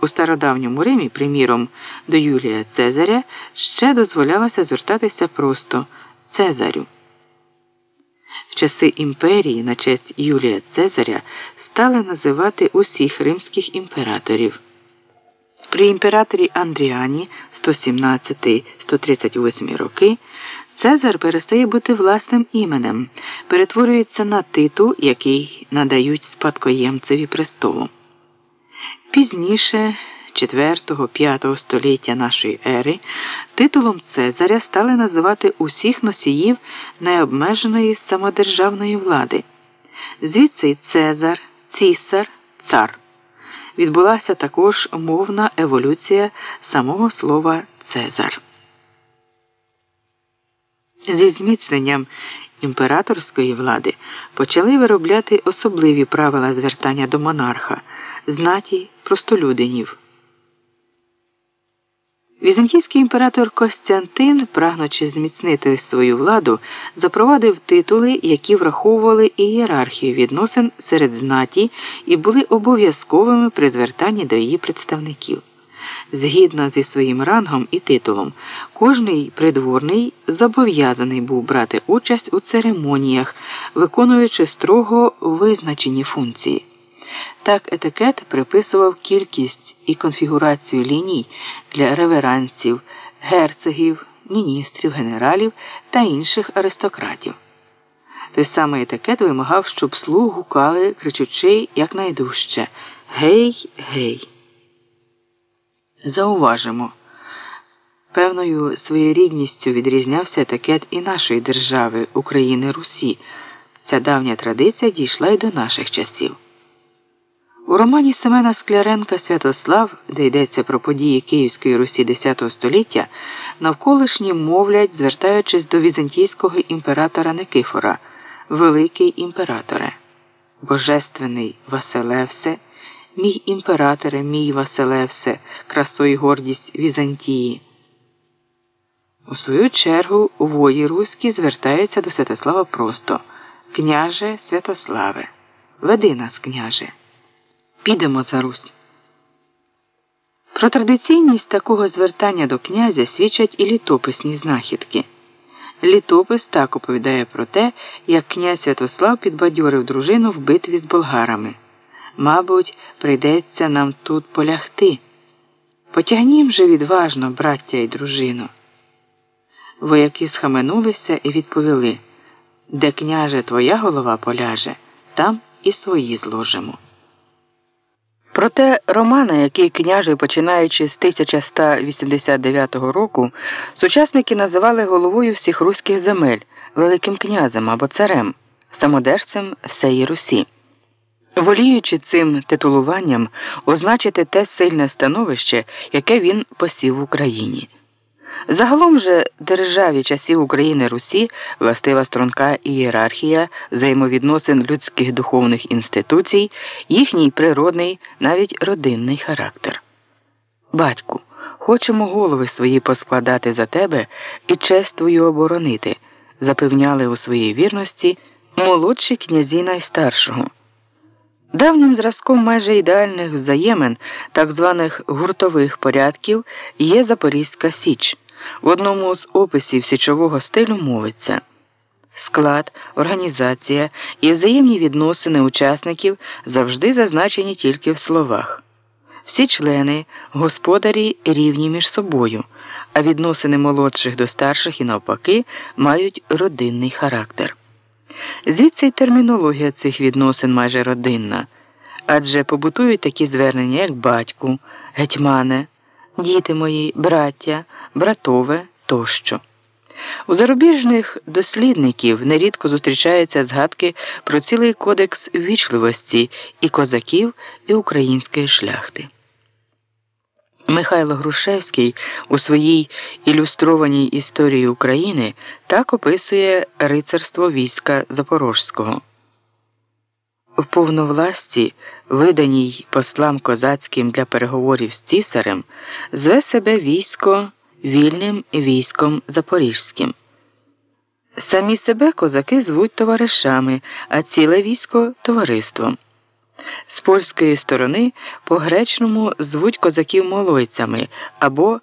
У стародавньому Римі, приміром, до Юлія Цезаря ще дозволялося звертатися просто Цезарю. В часи імперії на честь Юлія Цезаря стали називати усіх римських імператорів. При імператорі Андріані 117-138 роки Цезар перестає бути власним іменем, перетворюється на титул, який надають спадкоємцеві престолу. Пізніше 4-5 століття нашої ери титулом Цезаря стали називати усіх носіїв необмеженої самодержавної влади. Звідси Цезар, цісар, цар. Відбулася також мовна еволюція самого слова Цезар. Зі зміцненням імператорської влади почали виробляти особливі правила звертання до монарха, знаті простолюдинів. Візантійський імператор Костянтин, прагнучи зміцнити свою владу, запровадив титули, які враховували ієрархію відносин серед знаті і були обов'язковими при звертанні до її представників. Згідно зі своїм рангом і титулом, кожний придворний зобов'язаний був брати участь у церемоніях, виконуючи строго визначені функції. Так етикет приписував кількість і конфігурацію ліній для реверансів, герцогів, міністрів, генералів та інших аристократів. Той самий етикет вимагав, щоб слуг гукали, кричучи якнайдужче Гей, гей. Зауважимо. Певною своєрідністю відрізнявся етикет і нашої держави, України Русі. Ця давня традиція дійшла й до наших часів. У романі Семена Скляренка Святослав, де йдеться про події Київської Русі X століття, навколишні мовлять, звертаючись до візантійського імператора Никифора, Великий імператоре, Божественний Василевсе, мій імператоре, мій Василевсе, красо і гордість Візантії. У свою чергу вої руські звертаються до Святослава просто Княже Святославе, веди нас, княже. Підемо за Русь. Про традиційність такого звертання до князя свідчать і літописні знахідки. Літопис так оповідає про те, як князь Святослав підбадьорив дружину в битві з болгарами. Мабуть, прийдеться нам тут полягти. Потягнім же відважно, браття і дружину. Вояки схаменулися і відповіли де княже твоя голова поляже, там і свої зложимо. Проте романа, який княжий, починаючи з 1189 року, сучасники називали головою всіх руських земель, Великим князем або царем, самодержцем всеї Русі. Воліючи цим титулуванням означити те сильне становище, яке він посів в Україні. Загалом же державі часів України Русі властива струнка ієрархія взаємовідносин людських духовних інституцій, їхній природний, навіть родинний характер. Батьку, хочемо голови свої поскладати за тебе і честь твою оборонити, запевняли у своїй вірності молодші князі найстаршого. Давнім зразком майже ідеальних взаємин, так званих гуртових порядків, є Запорізька Січ. В одному з описів січового стилю мовиться склад, організація і взаємні відносини учасників завжди зазначені тільки в словах. Всі члени, господарі рівні між собою, а відносини молодших до старших і навпаки мають родинний характер. Звідси й термінологія цих відносин майже родинна, адже побутують такі звернення, як батьку, гетьмане діти мої, браття, братове тощо. У зарубіжних дослідників нерідко зустрічаються згадки про цілий кодекс ввічливості і козаків, і української шляхти. Михайло Грушевський у своїй ілюстрованій історії України так описує рицарство війська Запорожського. В повновласті, виданій послам козацьким для переговорів з цісарем, зве себе військо вільним військом Запорізьким. Самі себе козаки звуть товаришами, а ціле військо товариством. З польської сторони по гречному звуть козаків молойцями або